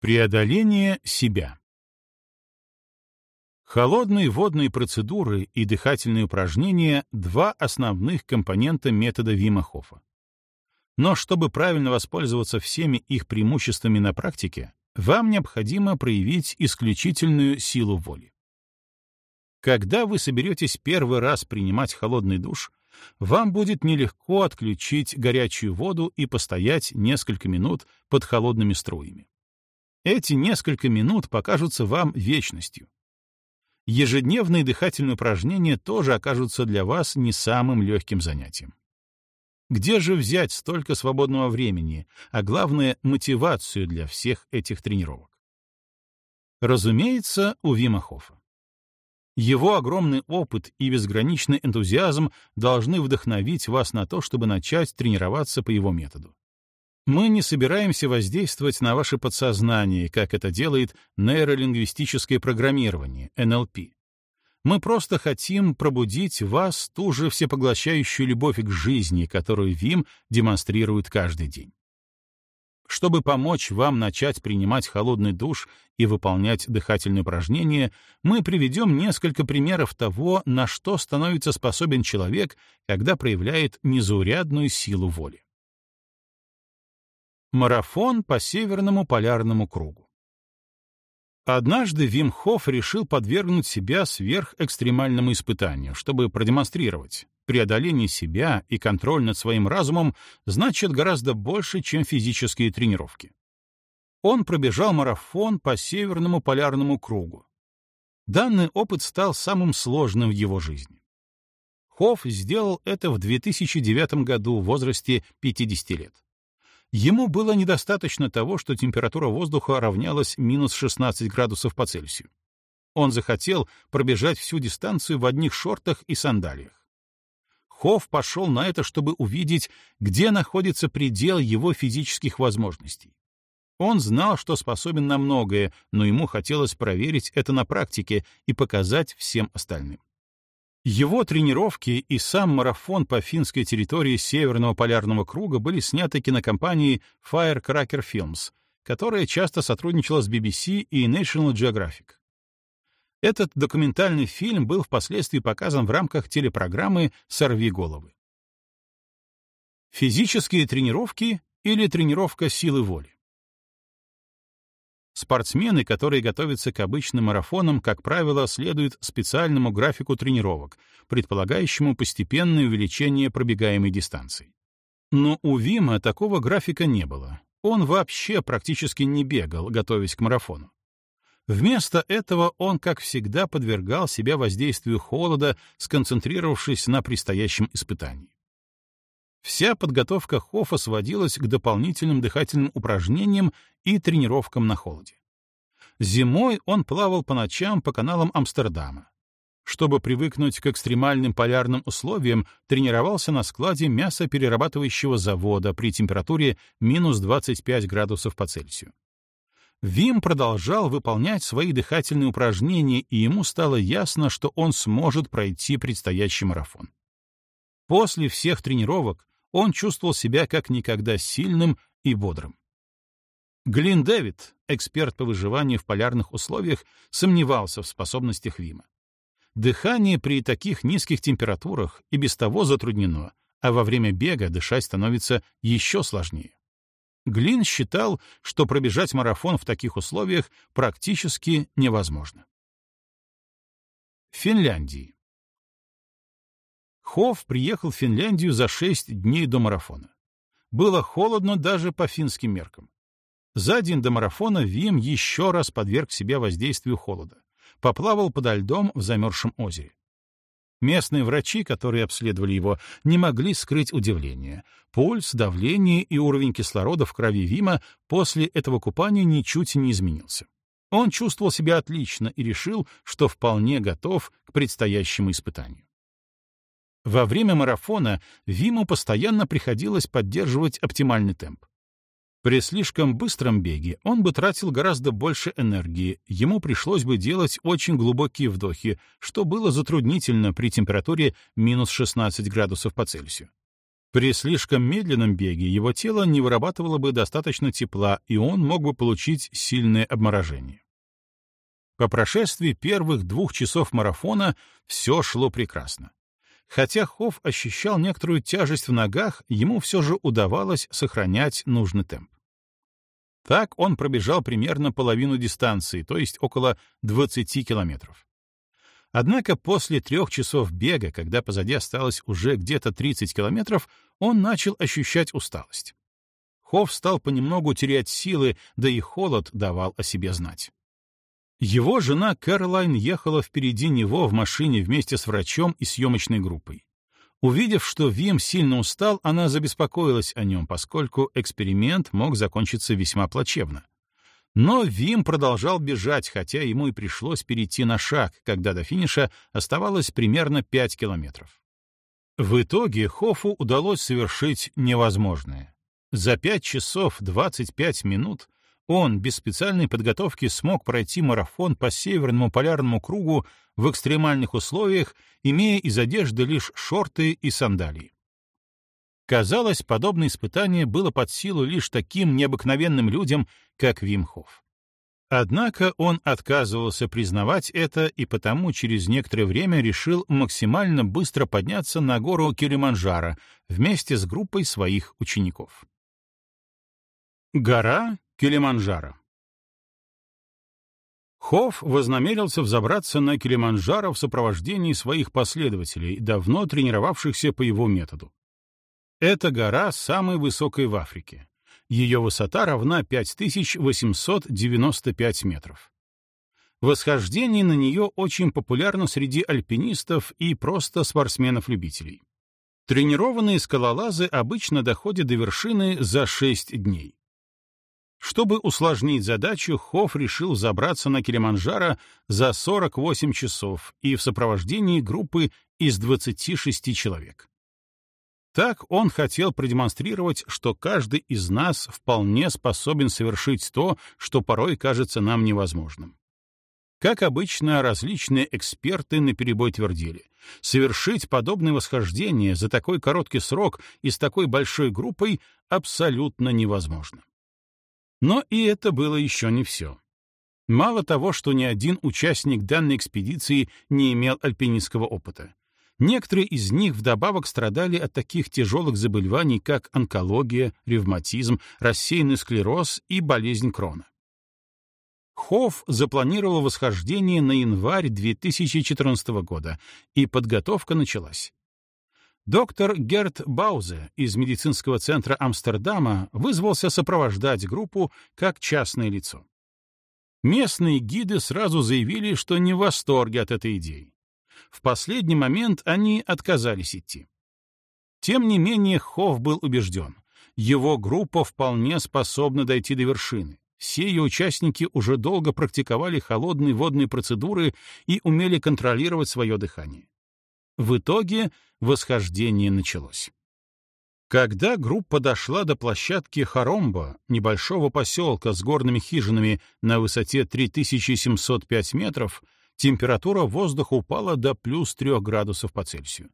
Преодоление себя. Холодные водные процедуры и дыхательные упражнения — два основных компонента метода Вима Хофа. Но чтобы правильно воспользоваться всеми их преимуществами на практике, вам необходимо проявить исключительную силу воли. Когда вы соберетесь первый раз принимать холодный душ, вам будет нелегко отключить горячую воду и постоять несколько минут под холодными струями. Эти несколько минут покажутся вам вечностью. Ежедневные дыхательные упражнения тоже окажутся для вас не самым легким занятием. Где же взять столько свободного времени, а главное — мотивацию для всех этих тренировок? Разумеется, у Вима Хофа. Его огромный опыт и безграничный энтузиазм должны вдохновить вас на то, чтобы начать тренироваться по его методу. Мы не собираемся воздействовать на ваше подсознание, как это делает нейролингвистическое программирование, НЛП. Мы просто хотим пробудить вас ту же всепоглощающую любовь к жизни, которую ВИМ демонстрирует каждый день. Чтобы помочь вам начать принимать холодный душ и выполнять дыхательные упражнения, мы приведем несколько примеров того, на что становится способен человек, когда проявляет незаурядную силу воли. Марафон по Северному полярному кругу. Однажды Вим Хофф решил подвергнуть себя сверхэкстремальному испытанию, чтобы продемонстрировать, преодоление себя и контроль над своим разумом значит гораздо больше, чем физические тренировки. Он пробежал марафон по Северному полярному кругу. Данный опыт стал самым сложным в его жизни. Хофф сделал это в 2009 году в возрасте 50 лет. Ему было недостаточно того, что температура воздуха равнялась минус 16 градусов по Цельсию. Он захотел пробежать всю дистанцию в одних шортах и сандалиях. Хофф пошел на это, чтобы увидеть, где находится предел его физических возможностей. Он знал, что способен на многое, но ему хотелось проверить это на практике и показать всем остальным. Его тренировки и сам марафон по финской территории Северного полярного круга были сняты кинокомпанией Firecracker Films, которая часто сотрудничала с BBC и National Geographic. Этот документальный фильм был впоследствии показан в рамках телепрограммы «Сорви головы». Физические тренировки или тренировка силы воли? Спортсмены, которые готовятся к обычным марафонам, как правило, следуют специальному графику тренировок, предполагающему постепенное увеличение пробегаемой дистанции. Но у Вима такого графика не было. Он вообще практически не бегал, готовясь к марафону. Вместо этого он, как всегда, подвергал себя воздействию холода, сконцентрировавшись на предстоящем испытании. Вся подготовка Хофа сводилась к дополнительным дыхательным упражнениям и тренировкам на холоде. Зимой он плавал по ночам по каналам Амстердама. Чтобы привыкнуть к экстремальным полярным условиям, тренировался на складе мясоперерабатывающего завода при температуре минус 25 градусов по Цельсию. Вим продолжал выполнять свои дыхательные упражнения, и ему стало ясно, что он сможет пройти предстоящий марафон. После всех тренировок он чувствовал себя как никогда сильным и бодрым. Глин Дэвид, эксперт по выживанию в полярных условиях, сомневался в способностях Вима. Дыхание при таких низких температурах и без того затруднено, а во время бега дышать становится еще сложнее. Глин считал, что пробежать марафон в таких условиях практически невозможно. Финляндии. Хофф приехал в Финляндию за шесть дней до марафона. Было холодно даже по финским меркам. За день до марафона Вим еще раз подверг себя воздействию холода. Поплавал подо льдом в замерзшем озере. Местные врачи, которые обследовали его, не могли скрыть удивление. Пульс, давление и уровень кислорода в крови Вима после этого купания ничуть не изменился. Он чувствовал себя отлично и решил, что вполне готов к предстоящему испытанию. Во время марафона Виму постоянно приходилось поддерживать оптимальный темп. При слишком быстром беге он бы тратил гораздо больше энергии, ему пришлось бы делать очень глубокие вдохи, что было затруднительно при температуре минус 16 градусов по Цельсию. При слишком медленном беге его тело не вырабатывало бы достаточно тепла, и он мог бы получить сильное обморожение. По прошествии первых двух часов марафона все шло прекрасно. Хотя Хофф ощущал некоторую тяжесть в ногах, ему все же удавалось сохранять нужный темп. Так он пробежал примерно половину дистанции, то есть около 20 километров. Однако после трех часов бега, когда позади осталось уже где-то 30 километров, он начал ощущать усталость. Хофф стал понемногу терять силы, да и холод давал о себе знать. Его жена Кэролайн ехала впереди него в машине вместе с врачом и съемочной группой. Увидев, что Вим сильно устал, она забеспокоилась о нем, поскольку эксперимент мог закончиться весьма плачевно. Но Вим продолжал бежать, хотя ему и пришлось перейти на шаг, когда до финиша оставалось примерно 5 километров. В итоге Хофу удалось совершить невозможное. За 5 часов 25 минут он без специальной подготовки смог пройти марафон по Северному полярному кругу в экстремальных условиях, имея из одежды лишь шорты и сандалии. Казалось, подобное испытание было под силу лишь таким необыкновенным людям, как Вимхов. Однако он отказывался признавать это и потому через некоторое время решил максимально быстро подняться на гору Килиманджаро вместе с группой своих учеников. Гора Килиманджаро Хофф вознамерился взобраться на Килиманджаро в сопровождении своих последователей, давно тренировавшихся по его методу. Эта гора самая высокая в Африке. Ее высота равна 5895 метров. Восхождение на нее очень популярно среди альпинистов и просто спортсменов-любителей. Тренированные скалолазы обычно доходят до вершины за 6 дней. Чтобы усложнить задачу, Хофф решил забраться на Килиманджаро за 48 часов и в сопровождении группы из 26 человек. Так он хотел продемонстрировать, что каждый из нас вполне способен совершить то, что порой кажется нам невозможным. Как обычно, различные эксперты наперебой твердили, совершить подобное восхождение за такой короткий срок и с такой большой группой абсолютно невозможно. Но и это было еще не все. Мало того, что ни один участник данной экспедиции не имел альпинистского опыта. Некоторые из них вдобавок страдали от таких тяжелых заболеваний, как онкология, ревматизм, рассеянный склероз и болезнь Крона. Хофф запланировал восхождение на январь 2014 года, и подготовка началась. Доктор Герт Баузе из медицинского центра Амстердама вызвался сопровождать группу как частное лицо. Местные гиды сразу заявили, что не в восторге от этой идеи. В последний момент они отказались идти. Тем не менее, Хофф был убежден, его группа вполне способна дойти до вершины. Все ее участники уже долго практиковали холодные водные процедуры и умели контролировать свое дыхание. В итоге восхождение началось. Когда группа дошла до площадки Харомба, небольшого поселка с горными хижинами на высоте 3705 метров, температура воздуха упала до плюс 3 градусов по Цельсию.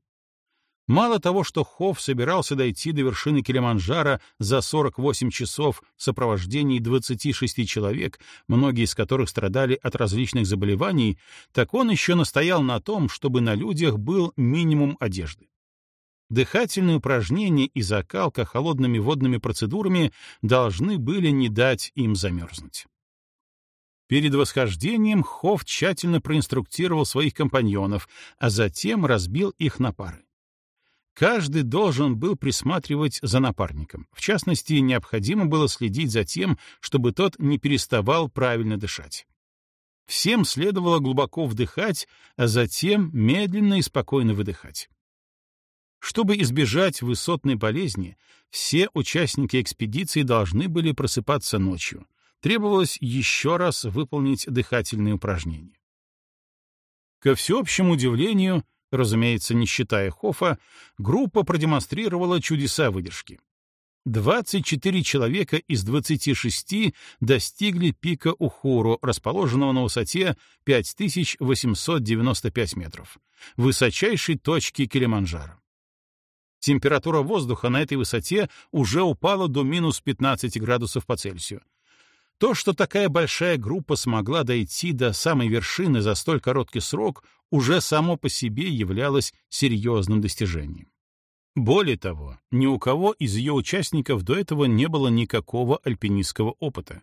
Мало того, что Хофф собирался дойти до вершины Килиманджаро за 48 часов в сопровождении 26 человек, многие из которых страдали от различных заболеваний, так он еще настоял на том, чтобы на людях был минимум одежды. Дыхательные упражнения и закалка холодными водными процедурами должны были не дать им замерзнуть. Перед восхождением Хофф тщательно проинструктировал своих компаньонов, а затем разбил их на пары. Каждый должен был присматривать за напарником. В частности, необходимо было следить за тем, чтобы тот не переставал правильно дышать. Всем следовало глубоко вдыхать, а затем медленно и спокойно выдыхать. Чтобы избежать высотной болезни, все участники экспедиции должны были просыпаться ночью. Требовалось еще раз выполнить дыхательные упражнения. Ко всеобщему удивлению, Разумеется, не считая Хофа, группа продемонстрировала чудеса выдержки. 24 человека из 26 достигли пика Ухуру, расположенного на высоте 5895 метров, высочайшей точки Килиманджаро. Температура воздуха на этой высоте уже упала до минус 15 градусов по Цельсию. То, что такая большая группа смогла дойти до самой вершины за столь короткий срок, уже само по себе являлось серьезным достижением. Более того, ни у кого из ее участников до этого не было никакого альпинистского опыта.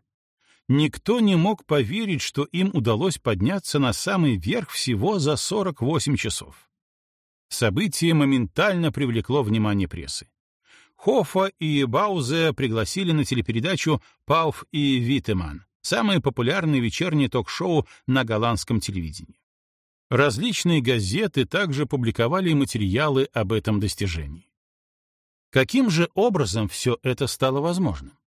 Никто не мог поверить, что им удалось подняться на самый верх всего за 48 часов. Событие моментально привлекло внимание прессы. Хоффа и Баузе пригласили на телепередачу «Пауф и Витеман», самое популярное вечернее ток-шоу на голландском телевидении. Различные газеты также публиковали материалы об этом достижении. Каким же образом все это стало возможным?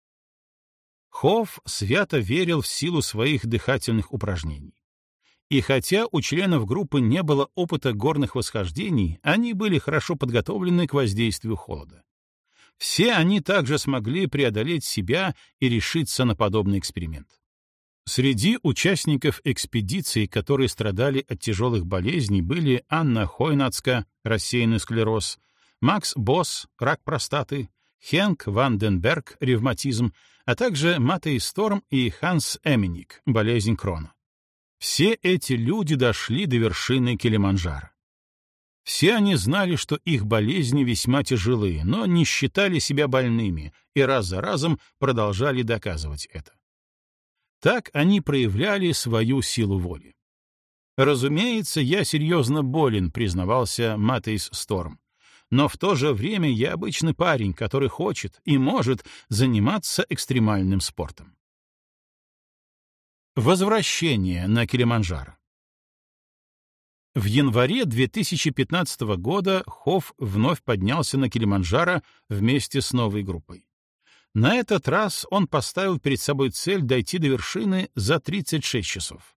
Хофф свято верил в силу своих дыхательных упражнений. И хотя у членов группы не было опыта горных восхождений, они были хорошо подготовлены к воздействию холода. Все они также смогли преодолеть себя и решиться на подобный эксперимент. Среди участников экспедиции, которые страдали от тяжелых болезней, были Анна Хойнацка, рассеянный склероз, Макс Босс, рак простаты, Хенк Ванденберг, ревматизм, а также Матей Сторм и Ханс Эминик, болезнь Крона. Все эти люди дошли до вершины Килиманджаро. Все они знали, что их болезни весьма тяжелые, но не считали себя больными и раз за разом продолжали доказывать это. Так они проявляли свою силу воли. «Разумеется, я серьезно болен», — признавался Матейс Сторм. «Но в то же время я обычный парень, который хочет и может заниматься экстремальным спортом». Возвращение на Килиманджаро в январе 2015 года Хофф вновь поднялся на Килиманджаро вместе с новой группой. На этот раз он поставил перед собой цель дойти до вершины за 36 часов.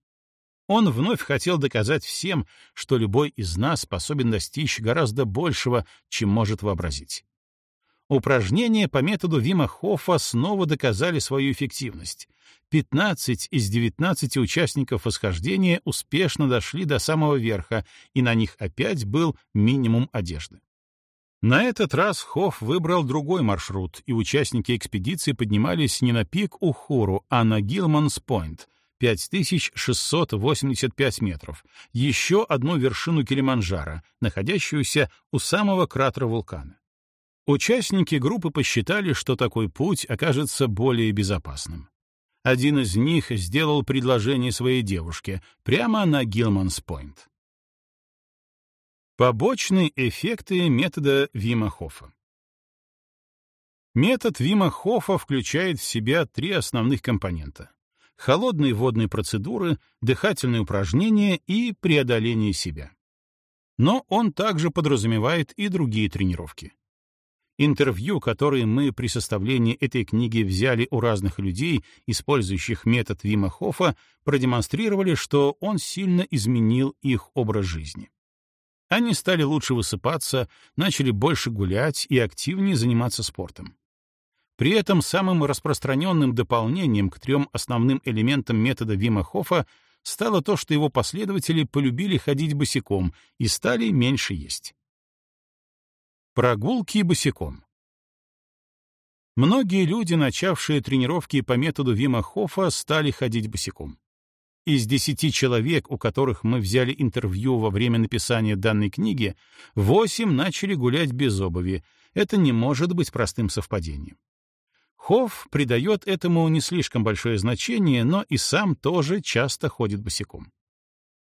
Он вновь хотел доказать всем, что любой из нас способен достичь гораздо большего, чем может вообразить. Упражнения по методу Вима Хоффа снова доказали свою эффективность. 15 из 19 участников восхождения успешно дошли до самого верха, и на них опять был минимум одежды. На этот раз Хофф выбрал другой маршрут, и участники экспедиции поднимались не на пик Ухуру, а на Гилманс-Пойнт, 5685 метров, еще одну вершину Килиманджаро, находящуюся у самого кратера вулкана. Участники группы посчитали, что такой путь окажется более безопасным. Один из них сделал предложение своей девушке прямо на Гилманс-Пойнт. Побочные эффекты метода Вима Хоффа. Метод Вима Хоффа включает в себя три основных компонента — холодные водные процедуры, дыхательные упражнения и преодоление себя. Но он также подразумевает и другие тренировки. Интервью, которые мы при составлении этой книги взяли у разных людей, использующих метод Вима Хоффа, продемонстрировали, что он сильно изменил их образ жизни. Они стали лучше высыпаться, начали больше гулять и активнее заниматься спортом. При этом самым распространенным дополнением к трем основным элементам метода Вима Хоффа стало то, что его последователи полюбили ходить босиком и стали меньше есть. Прогулки босиком. Многие люди, начавшие тренировки по методу Вима Хоффа, стали ходить босиком. Из десяти человек, у которых мы взяли интервью во время написания данной книги, восемь начали гулять без обуви. Это не может быть простым совпадением. Хофф придает этому не слишком большое значение, но и сам тоже часто ходит босиком.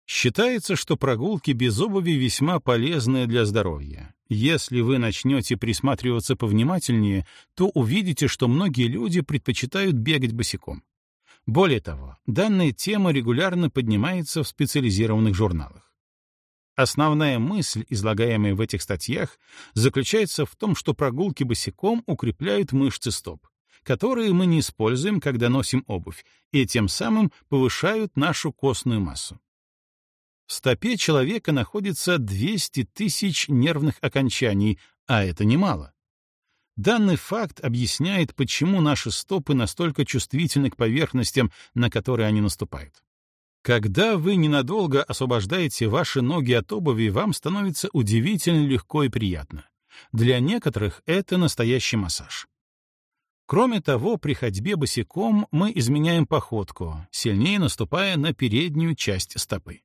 Считается, что прогулки без обуви весьма полезны для здоровья. Если вы начнете присматриваться повнимательнее, то увидите, что многие люди предпочитают бегать босиком. Более того, данная тема регулярно поднимается в специализированных журналах. Основная мысль, излагаемая в этих статьях, заключается в том, что прогулки босиком укрепляют мышцы стоп, которые мы не используем, когда носим обувь, и тем самым повышают нашу костную массу. В стопе человека находится 200 тысяч нервных окончаний, а это немало. Данный факт объясняет, почему наши стопы настолько чувствительны к поверхностям, на которые они наступают. Когда вы ненадолго освобождаете ваши ноги от обуви, вам становится удивительно легко и приятно. Для некоторых это настоящий массаж. Кроме того, при ходьбе босиком мы изменяем походку, сильнее наступая на переднюю часть стопы.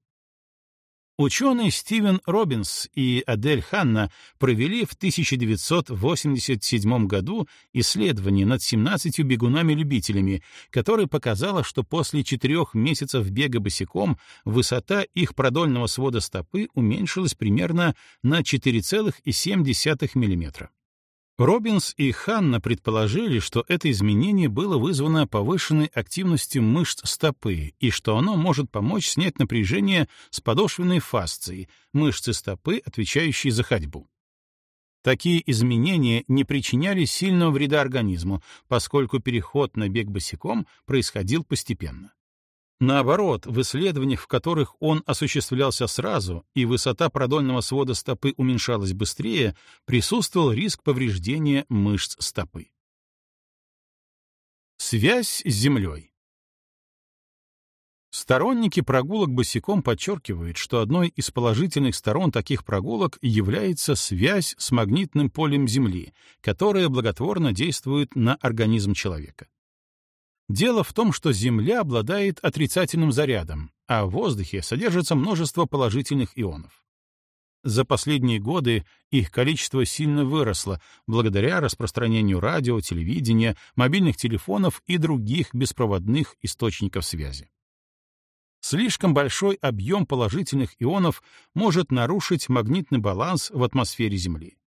Ученые Стивен Робинс и Адель Ханна провели в 1987 году исследование над 17 бегунами-любителями, которое показало, что после четырех месяцев бега босиком высота их продольного свода стопы уменьшилась примерно на 4,7 мм. Робинс и Ханна предположили, что это изменение было вызвано повышенной активностью мышц стопы и что оно может помочь снять напряжение с подошвенной фасцией, мышцы стопы, отвечающей за ходьбу. Такие изменения не причиняли сильного вреда организму, поскольку переход на бег босиком происходил постепенно. Наоборот, в исследованиях, в которых он осуществлялся сразу, и высота продольного свода стопы уменьшалась быстрее, присутствовал риск повреждения мышц стопы. Связь с Землей Сторонники прогулок босиком подчеркивают, что одной из положительных сторон таких прогулок является связь с магнитным полем Земли, которая благотворно действует на организм человека. Дело в том, что Земля обладает отрицательным зарядом, а в воздухе содержится множество положительных ионов. За последние годы их количество сильно выросло благодаря распространению радио, телевидения, мобильных телефонов и других беспроводных источников связи. Слишком большой объем положительных ионов может нарушить магнитный баланс в атмосфере Земли.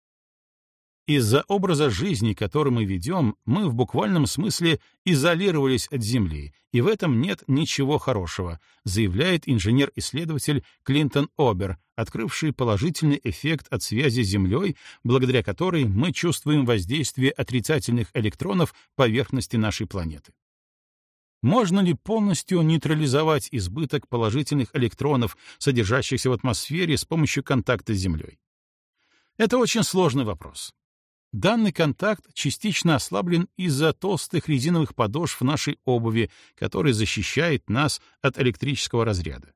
Из-за образа жизни, который мы ведем, мы в буквальном смысле изолировались от Земли, и в этом нет ничего хорошего, заявляет инженер-исследователь Клинтон Обер, открывший положительный эффект от связи с Землей, благодаря которой мы чувствуем воздействие отрицательных электронов поверхности нашей планеты. Можно ли полностью нейтрализовать избыток положительных электронов, содержащихся в атмосфере, с помощью контакта с Землей? Это очень сложный вопрос. Данный контакт частично ослаблен из-за толстых резиновых подошв нашей обуви, который защищает нас от электрического разряда.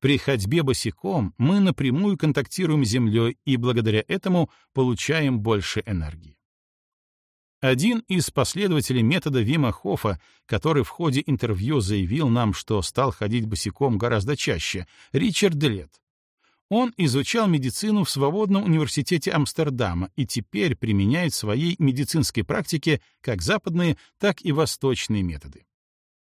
При ходьбе босиком мы напрямую контактируем с Землей и благодаря этому получаем больше энергии. Один из последователей метода Вима Хофа, который в ходе интервью заявил нам, что стал ходить босиком гораздо чаще, Ричард Делет, он изучал медицину в Свободном университете Амстердама и теперь применяет в своей медицинской практике как западные, так и восточные методы.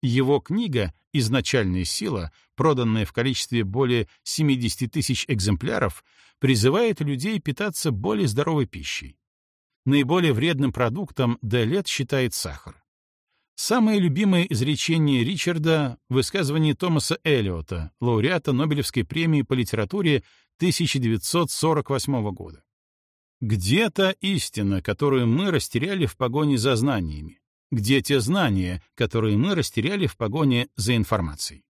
Его книга «Изначальная сила», проданная в количестве более 70 тысяч экземпляров, призывает людей питаться более здоровой пищей. Наиболее вредным продуктом Делет считает сахар. Самое любимое изречение Ричарда — высказывание Томаса Эллиота, лауреата Нобелевской премии по литературе 1948 года. «Где та истина, которую мы растеряли в погоне за знаниями? Где те знания, которые мы растеряли в погоне за информацией?»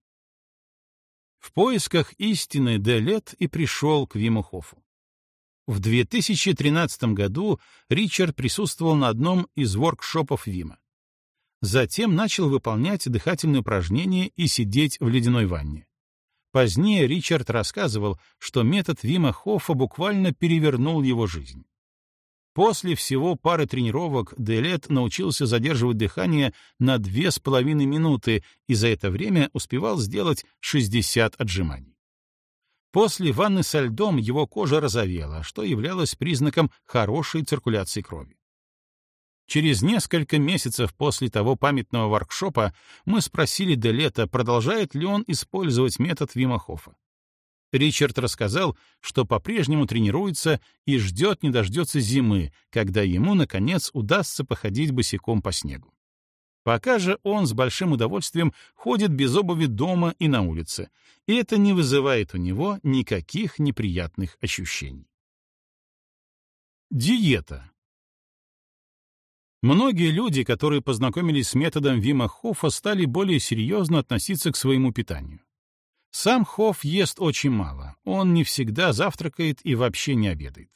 В поисках истины Делет и пришел к Вимухофу. В 2013 году Ричард присутствовал на одном из воркшопов Вима. Затем начал выполнять дыхательные упражнения и сидеть в ледяной ванне. Позднее Ричард рассказывал, что метод Вима Хоффа буквально перевернул его жизнь. После всего пары тренировок Делет научился задерживать дыхание на две с половиной минуты и за это время успевал сделать 60 отжиманий. После ванны со льдом его кожа розовела, что являлось признаком хорошей циркуляции крови. Через несколько месяцев после того памятного воркшопа мы спросили Делета, продолжает ли он использовать метод Вимахофа. Ричард рассказал, что по-прежнему тренируется и ждет не дождется зимы, когда ему, наконец, удастся походить босиком по снегу. Пока же он с большим удовольствием ходит без обуви дома и на улице, и это не вызывает у него никаких неприятных ощущений. Диета. Многие люди, которые познакомились с методом Вима Хоффа, стали более серьезно относиться к своему питанию. Сам Хофф ест очень мало, он не всегда завтракает и вообще не обедает.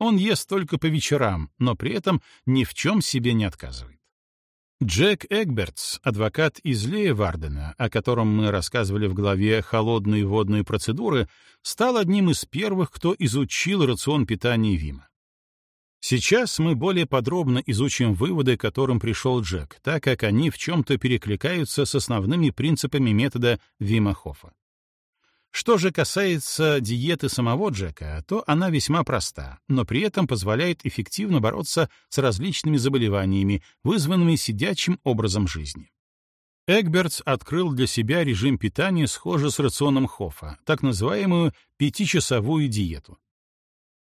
Он ест только по вечерам, но при этом ни в чем себе не отказывает. Джек Эгбертс, адвокат из Леевардена, о котором мы рассказывали в главе «Холодные водные процедуры», стал одним из первых, кто изучил рацион питания Вима. Сейчас мы более подробно изучим выводы, к которым пришел Джек, так как они в чем-то перекликаются с основными принципами метода Вима Хоффа. Что же касается диеты самого Джека, то она весьма проста, но при этом позволяет эффективно бороться с различными заболеваниями, вызванными сидячим образом жизни. Эгбертс открыл для себя режим питания, схожий с рационом Хоффа, так называемую пятичасовую диету.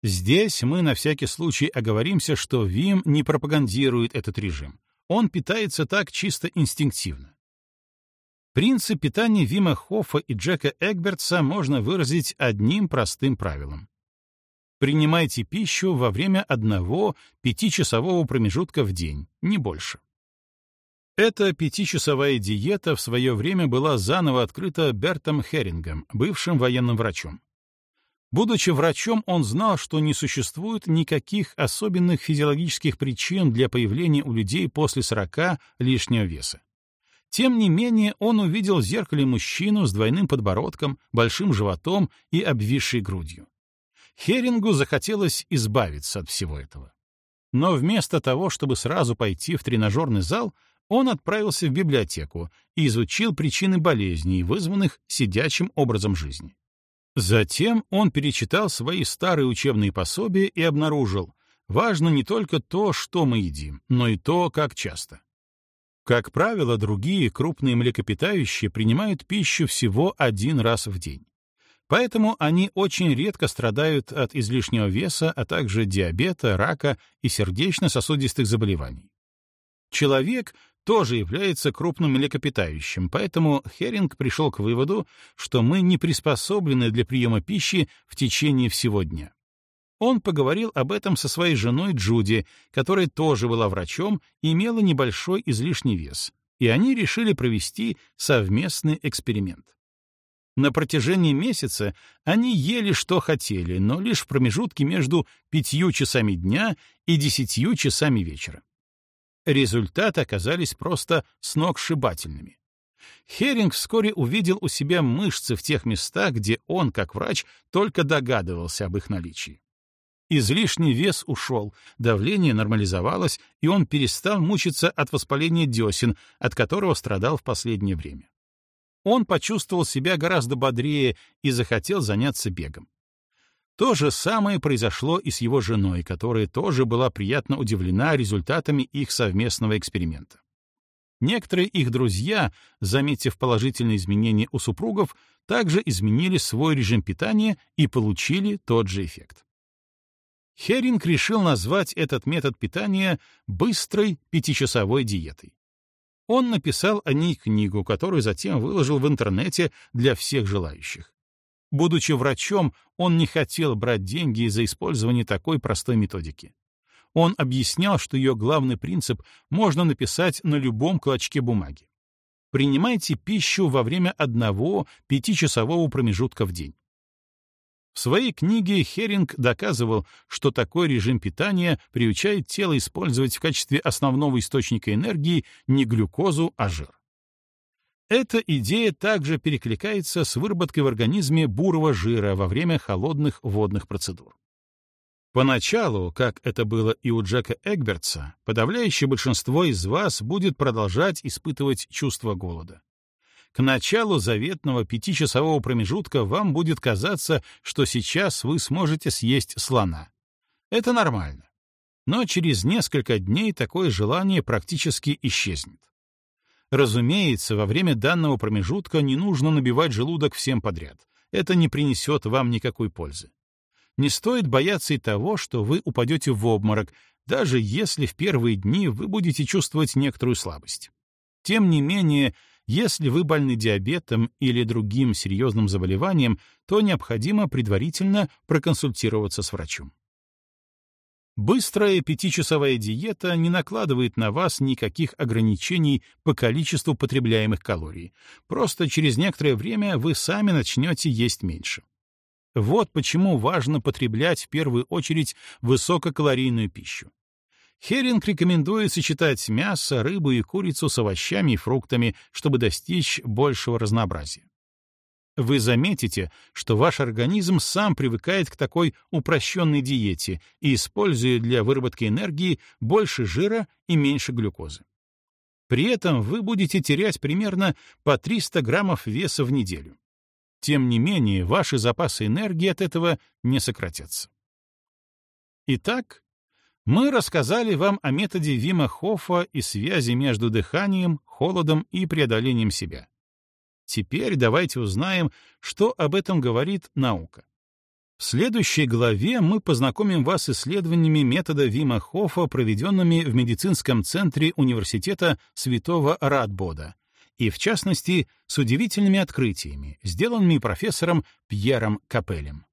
Здесь мы на всякий случай оговоримся, что Вим не пропагандирует этот режим. Он питается так чисто инстинктивно. Принцип питания Вима Хоффа и Джека Эгбертса можно выразить одним простым правилом. Принимайте пищу во время одного пятичасового промежутка в день, не больше. Эта пятичасовая диета в свое время была заново открыта Бертом Херингом, бывшим военным врачом. Будучи врачом, он знал, что не существует никаких особенных физиологических причин для появления у людей после 40 лишнего веса. Тем не менее, он увидел в зеркале мужчину с двойным подбородком, большим животом и обвисшей грудью. Херингу захотелось избавиться от всего этого. Но вместо того, чтобы сразу пойти в тренажерный зал, он отправился в библиотеку и изучил причины болезней, вызванных сидячим образом жизни. Затем он перечитал свои старые учебные пособия и обнаружил, важно не только то, что мы едим, но и то, как часто. Как правило, другие крупные млекопитающие принимают пищу всего один раз в день. Поэтому они очень редко страдают от излишнего веса, а также диабета, рака и сердечно-сосудистых заболеваний. Человек тоже является крупным млекопитающим, поэтому Херинг пришел к выводу, что мы не приспособлены для приема пищи в течение всего дня. Он поговорил об этом со своей женой Джуди, которая тоже была врачом и имела небольшой излишний вес, и они решили провести совместный эксперимент. На протяжении месяца они ели что хотели, но лишь в промежутке между пятью часами дня и десятью часами вечера. Результаты оказались просто сногсшибательными. Херинг вскоре увидел у себя мышцы в тех местах, где он, как врач, только догадывался об их наличии. Излишний вес ушел, давление нормализовалось, и он перестал мучиться от воспаления десен, от которого страдал в последнее время. Он почувствовал себя гораздо бодрее и захотел заняться бегом. То же самое произошло и с его женой, которая тоже была приятно удивлена результатами их совместного эксперимента. Некоторые их друзья, заметив положительные изменения у супругов, также изменили свой режим питания и получили тот же эффект. Херинг решил назвать этот метод питания быстрой пятичасовой диетой. Он написал о ней книгу, которую затем выложил в интернете для всех желающих. Будучи врачом, он не хотел брать деньги за использование такой простой методики. Он объяснял, что ее главный принцип можно написать на любом клочке бумаги. Принимайте пищу во время одного пятичасового промежутка в день. В своей книге Херинг доказывал, что такой режим питания приучает тело использовать в качестве основного источника энергии не глюкозу, а жир. Эта идея также перекликается с выработкой в организме бурого жира во время холодных водных процедур. Поначалу, как это было и у Джека Эгбертса, подавляющее большинство из вас будет продолжать испытывать чувство голода. К началу заветного пятичасового промежутка вам будет казаться, что сейчас вы сможете съесть слона. Это нормально. Но через несколько дней такое желание практически исчезнет. Разумеется, во время данного промежутка не нужно набивать желудок всем подряд. Это не принесет вам никакой пользы. Не стоит бояться и того, что вы упадете в обморок, даже если в первые дни вы будете чувствовать некоторую слабость. Тем не менее, если вы больны диабетом или другим серьезным заболеванием, то необходимо предварительно проконсультироваться с врачом. Быстрая пятичасовая диета не накладывает на вас никаких ограничений по количеству потребляемых калорий. Просто через некоторое время вы сами начнете есть меньше. Вот почему важно потреблять в первую очередь высококалорийную пищу. Херинг рекомендует сочетать мясо, рыбу и курицу с овощами и фруктами, чтобы достичь большего разнообразия. Вы заметите, что ваш организм сам привыкает к такой упрощенной диете и использует для выработки энергии больше жира и меньше глюкозы. При этом вы будете терять примерно по 300 граммов веса в неделю. Тем не менее, ваши запасы энергии от этого не сократятся. Итак, мы рассказали вам о методе Вима Хоффа и связи между дыханием, холодом и преодолением себя. Теперь давайте узнаем, что об этом говорит наука. В следующей главе мы познакомим вас с исследованиями метода Вима Хоффа, проведенными в медицинском центре университета Святого Радбода, и, в частности, с удивительными открытиями, сделанными профессором Пьером Капелем.